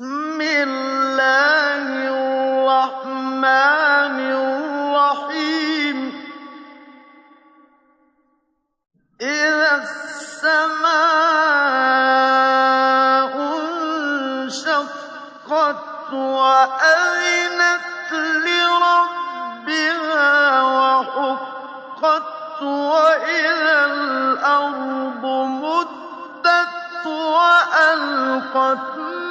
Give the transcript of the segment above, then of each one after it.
بِسْمِ اللَّهِ الرَّحْمَٰنِ الرَّحِيمِ. إِذَا السَّمَاءُ انشَقَّتْ وَأَذِنَتْ لِرَبِّهَا وَحُقَّتْ وَإِذَا الْأَرْضُ مُدَّتْ وَأَلْقَتْ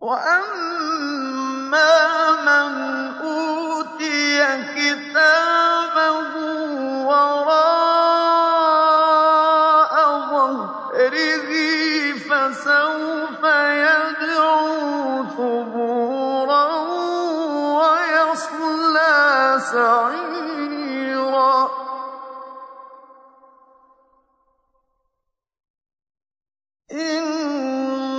وَأَمَّا مَنْ أُوتِيَ كِتَابَهُ وَرَاءَ فَسَوْفَ يَدْعُو ثُبُورًا وَيَصْلَىٰ سَعِيرًا إِنَّهُ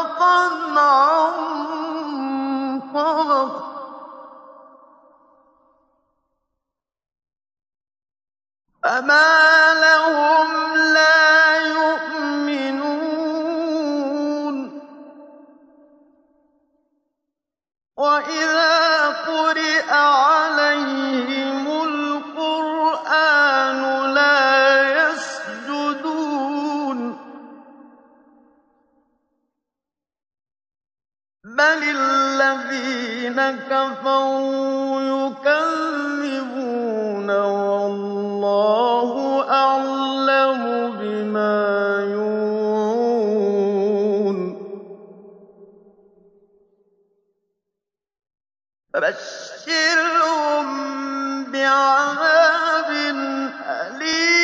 فَمَا لَهُمْ لَا يُؤْمِنُونَ وَإِذَا قُرِئَ عَلَيْهِمُ الْقُرْآنُ لَا يَسْجُدُونَ بَلِ الَّذِينَ كَفَرُوا يُكَذِّبُونَ بِمَا يُوعُونَ. فَبَشِّرْهُم بِعَذَابٍ أَلِيمٍ.